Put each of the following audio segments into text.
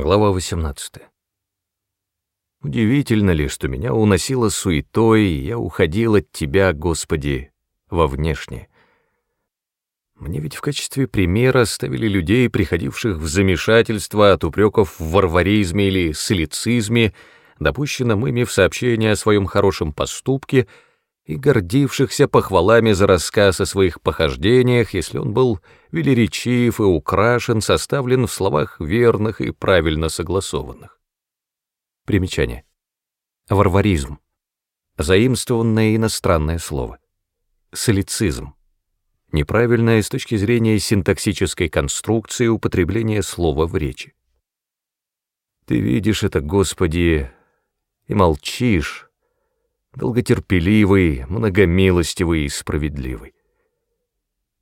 Глава 18. Удивительно ли, что меня уносило суетой, и я уходил от Тебя, Господи, во внешнее. Мне ведь в качестве примера ставили людей, приходивших в замешательство от упреков в варваризме или солицизме, допущенном ими в сообщении о своем хорошем поступке — и гордившихся похвалами за рассказ о своих похождениях, если он был велеречив и украшен, составлен в словах верных и правильно согласованных. Примечание. Варваризм. Заимствованное иностранное слово. Солицизм. Неправильное с точки зрения синтаксической конструкции употребление слова в речи. Ты видишь это, Господи, и молчишь, долготерпеливый, многомилостивый и справедливый.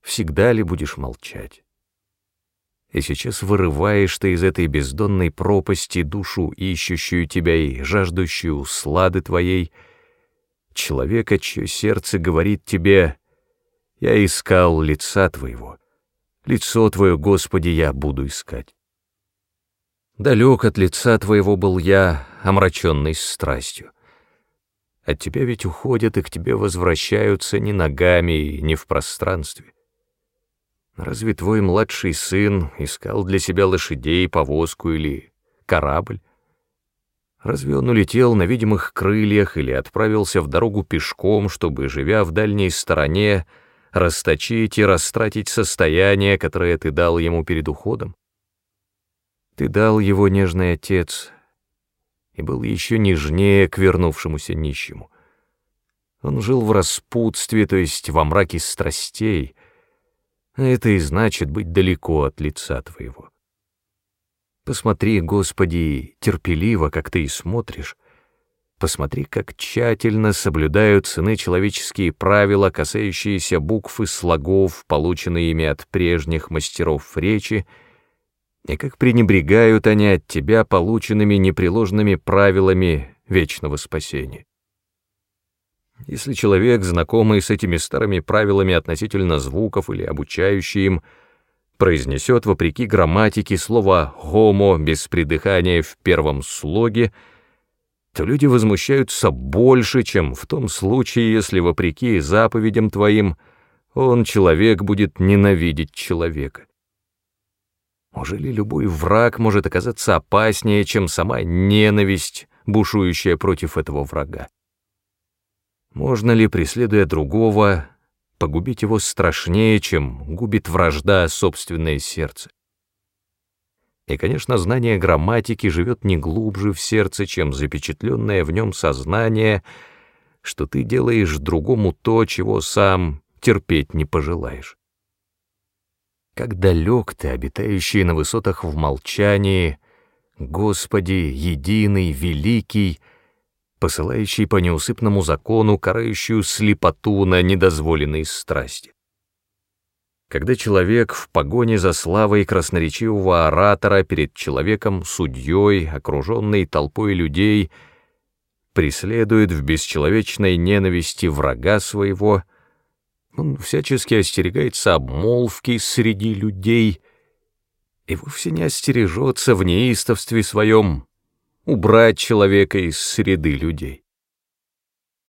Всегда ли будешь молчать? И сейчас вырываешь ты из этой бездонной пропасти душу, ищущую тебя и жаждущую слады твоей, человека, чье сердце говорит тебе «Я искал лица твоего, лицо твое, Господи, я буду искать». Далек от лица твоего был я, омраченный страстью. От тебя ведь уходят и к тебе возвращаются не ногами и не в пространстве. Разве твой младший сын искал для себя лошадей, повозку или корабль? Разве он улетел на видимых крыльях или отправился в дорогу пешком, чтобы, живя в дальней стороне, расточить и растратить состояние, которое ты дал ему перед уходом? Ты дал его нежный отец, и был еще нежнее к вернувшемуся нищему. Он жил в распутстве, то есть во мраке страстей, а это и значит быть далеко от лица твоего. Посмотри, Господи, терпеливо, как ты и смотришь, Посмотри, как тщательно соблюдают сыны человеческие правила, касающиеся букв и слогов, полученные ими от прежних мастеров речи, и как пренебрегают они от тебя полученными непреложными правилами вечного спасения. Если человек, знакомый с этими старыми правилами относительно звуков или обучающий им, произнесет вопреки грамматике слово «homo» без придыхания в первом слоге, то люди возмущаются больше, чем в том случае, если, вопреки заповедям твоим, он, человек, будет ненавидеть человека. Неужели любой враг может оказаться опаснее, чем сама ненависть, бушующая против этого врага? Можно ли, преследуя другого, погубить его страшнее, чем губит вражда собственное сердце? И, конечно, знание грамматики живет не глубже в сердце, чем запечатленное в нем сознание, что ты делаешь другому то, чего сам терпеть не пожелаешь. Как далек ты, обитающий на высотах в молчании, Господи, единый, великий, посылающий по неусыпному закону, карающую слепоту на недозволенные страсти. Когда человек в погоне за славой красноречивого оратора перед человеком, судьей, окруженный толпой людей, преследует в бесчеловечной ненависти врага своего — он всячески остерегается обмолвки среди людей и вовсе не остережется в неистовстве своем убрать человека из среды людей.